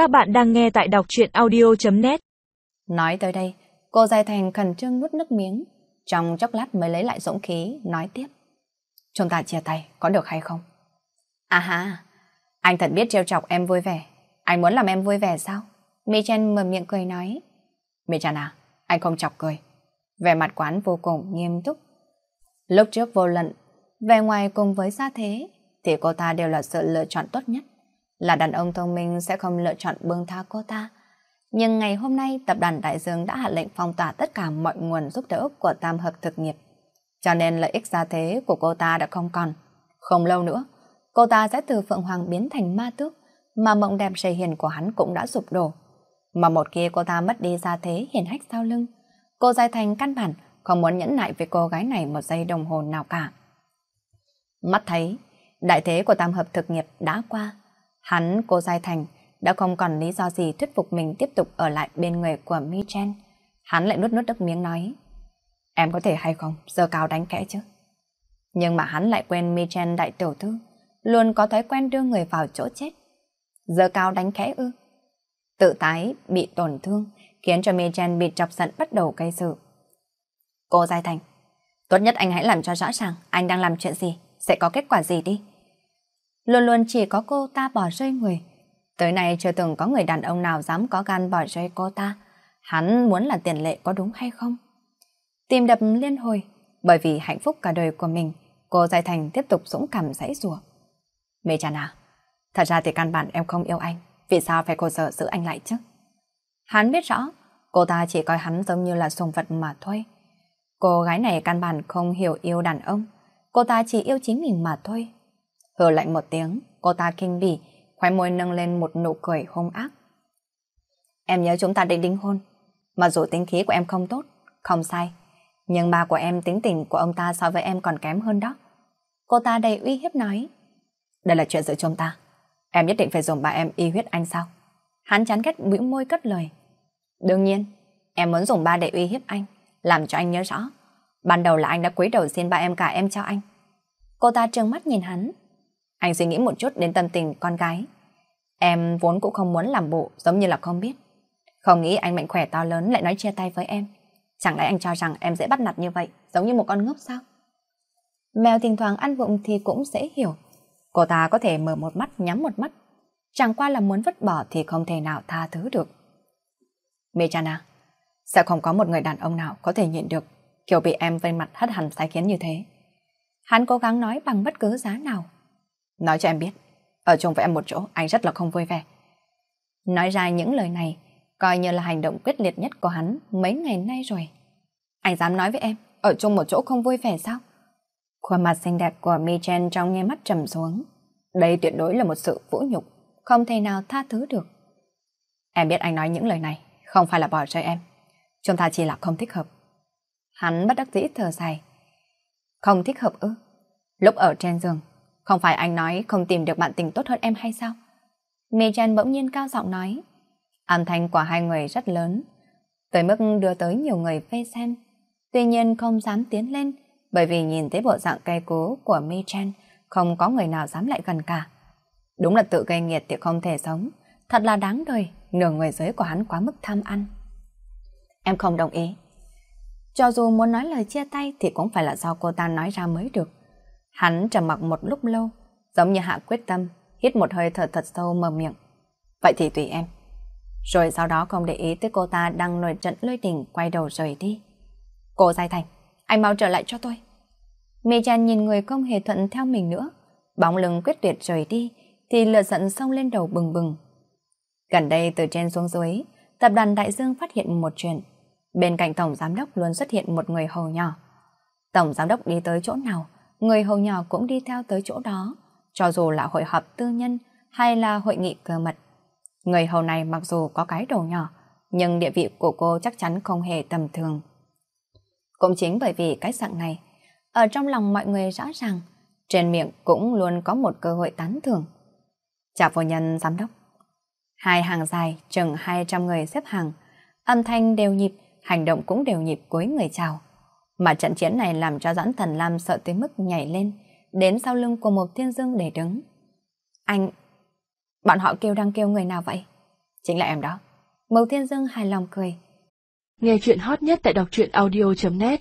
Các bạn đang nghe tại đọc truyện audio.net Nói tới đây, cô Giai Thành khẩn trương nuốt nước miếng. Trong chốc lát mới lấy lại dũng khí, nói tiếp. Chúng ta chia tay, có được hay không? À ha, anh thật biết trêu chọc em vui vẻ. Anh muốn làm em vui vẻ sao? Mi Chen mở miệng cười nói. Mi Chen à, anh không chọc cười. Vẻ mặt quán vô cùng nghiêm túc. Lúc trước vô lận, về ngoài cùng với gia thế, thì cô ta đều là sự lựa chọn tốt nhất. Là đàn ông thông minh sẽ không lựa chọn buông tha cô ta. Nhưng ngày hôm nay, tập đoàn Đại Dương đã hạ lệnh phong tỏa tất cả mọi nguồn giúp đỡ của tam hợp thực nghiệp. Cho nên lợi ích gia thế của cô ta đã không còn. Không lâu nữa, cô ta sẽ từ Phượng Hoàng biến thành ma tước, mà mộng đẹp sầy hiền của hắn cũng đã sụp đổ. Mà một kia cô ta mất đi gia thế hiền hách sau lưng, cô Giai Thành căn bản không muốn nhẫn nại với cô gái này một giây đồng hồ nào cả. Mắt thấy, đại thế của tam hợp thực nghiệp đã qua, hắn, cô Giai Thành, đã không còn lý do gì thuyết phục mình tiếp tục ở lại bên người của Mi Chen. Hắn lại nuốt nuốt đất miếng nói, em có thể hay không, giờ cao đánh kẽ chứ. Nhưng mà hắn lại quên Mi Chen đại tiểu thư, luôn có thói quen đưa người vào chỗ chết. Giờ cao đánh khẽ ư. Tự tái, bị tổn thương, khiến cho Mi Chen bị chọc giận bắt đầu gây sự. Cô Giai Thành, tốt nhất anh hãy làm cho rõ ràng anh đang làm chuyện gì, sẽ có kết quả gì đi. Luôn luôn chỉ có cô ta bỏ rơi người. Tới nay chưa từng có người đàn ông nào dám có gan bỏ rơi cô ta. Hắn muốn là tiền lệ có đúng hay không? Tìm đập liên hồi, bởi vì hạnh phúc cả đời của mình, cô Giai Thành tiếp tục dũng cảm dãy rùa. Mê chàn à, thật ra thì căn bản em không yêu anh, vì sao phải cô sợ giữ anh lại chứ? Hắn biết rõ, cô ta chỉ coi hắn giống như là sùng vật mà thôi. Cô gái này căn bản không hiểu yêu đàn ông, cô ta chỉ yêu chính mình mà thôi hờ lạnh một tiếng, cô ta kinh bỉ, khoai môi nâng lên một nụ cười hung ác. Em nhớ chúng ta định đính hôn, mà dù tính khí của em không tốt, không sai, nhưng ba của em tính tình của ông ta so với em còn kém hơn đó. Cô ta đầy uy hiếp nói. Đây là chuyện giữa chúng ta. Em nhất định phải dùng ba em y huyết anh sao? Hắn chán ghét bĩu môi cất lời. Đương nhiên, em muốn dùng ba để uy hiếp anh, làm cho anh nhớ rõ. Ban đầu là anh đã cúi đầu xin ba em cả em cho anh. Cô ta trừng mắt nhìn hắn. Anh suy nghĩ một chút đến tâm tình con gái. Em vốn cũng không muốn làm bộ giống như là không biết. Không nghĩ anh mạnh khỏe to lớn lại nói chia tay với em. Chẳng lẽ anh cho rằng em dễ bắt nạt như vậy, giống như một con ngốc sao? Mèo thỉnh thoảng ăn vụng thì cũng dễ hiểu. Cô ta có thể mở một mắt nhắm một mắt. Chẳng qua là muốn vứt bỏ thì không thể nào tha thứ được. Mechana, sẽ không có một người đàn ông nào có thể nhịn được kiểu bị em vây mặt hất hẳn sai khiến như thế. Hắn cố gắng nói bằng bất cứ giá nào. Nói cho em biết, ở chung với em một chỗ anh rất là không vui vẻ. Nói ra những lời này coi như là hành động quyết liệt nhất của hắn mấy ngày nay rồi. Anh dám nói với em, ở chung một chỗ không vui vẻ sao? Khuôn mặt xinh đẹp của Mi Chen trong nghe mắt trầm xuống. Đây tuyệt đối là một sự vũ nhục, không thể nào tha thứ được. Em biết anh nói những lời này, không phải là bỏ rơi em. Chúng ta chỉ là không thích hợp. Hắn bất đắc dĩ thở dài. Không thích hợp ư? Lúc ở trên giường, không phải anh nói không tìm được bạn tình tốt hơn em hay sao? Mi Chen bỗng nhiên cao giọng nói. Âm thanh của hai người rất lớn, tới mức đưa tới nhiều người vây xem. Tuy nhiên không dám tiến lên, bởi vì nhìn thấy bộ dạng cay cú của Mi Chen, không có người nào dám lại gần cả. Đúng là tự gây nghiệt thì không thể sống, thật là đáng đời, nửa người giới của hắn quá mức tham ăn. Em không đồng ý. Cho dù muốn nói lời chia tay thì cũng phải là do cô ta nói ra mới được. Hắn trầm mặc một lúc lâu, giống như hạ quyết tâm, hít một hơi thở thật sâu mở miệng. Vậy thì tùy em. Rồi sau đó không để ý tới cô ta đang nổi trận lôi đình quay đầu rời đi. Cô Giai Thành, anh mau trở lại cho tôi. Mê Chan nhìn người không hề thuận theo mình nữa, bóng lưng quyết tuyệt rời đi, thì lửa giận xông lên đầu bừng bừng. Gần đây từ trên xuống dưới, tập đoàn Đại Dương phát hiện một chuyện. Bên cạnh Tổng Giám đốc luôn xuất hiện một người hầu nhỏ. Tổng Giám đốc đi tới chỗ nào, người hầu nhỏ cũng đi theo tới chỗ đó, cho dù là hội họp tư nhân hay là hội nghị cơ mật. Người hầu này mặc dù có cái đầu nhỏ, nhưng địa vị của cô chắc chắn không hề tầm thường. Cũng chính bởi vì cái dạng này, ở trong lòng mọi người rõ ràng, trên miệng cũng luôn có một cơ hội tán thưởng. Chào phu nhân giám đốc. Hai hàng dài, chừng 200 người xếp hàng, âm thanh đều nhịp, hành động cũng đều nhịp cuối người chào. Mà trận chiến này làm cho Doãn Thần Lam sợ tới mức nhảy lên, đến sau lưng của một thiên dương để đứng. Anh... Bọn họ kêu đang kêu người nào vậy? Chính là em đó. Mộc Thiên Dương hài lòng cười. Nghe chuyện hot nhất tại đọc truyện audio.net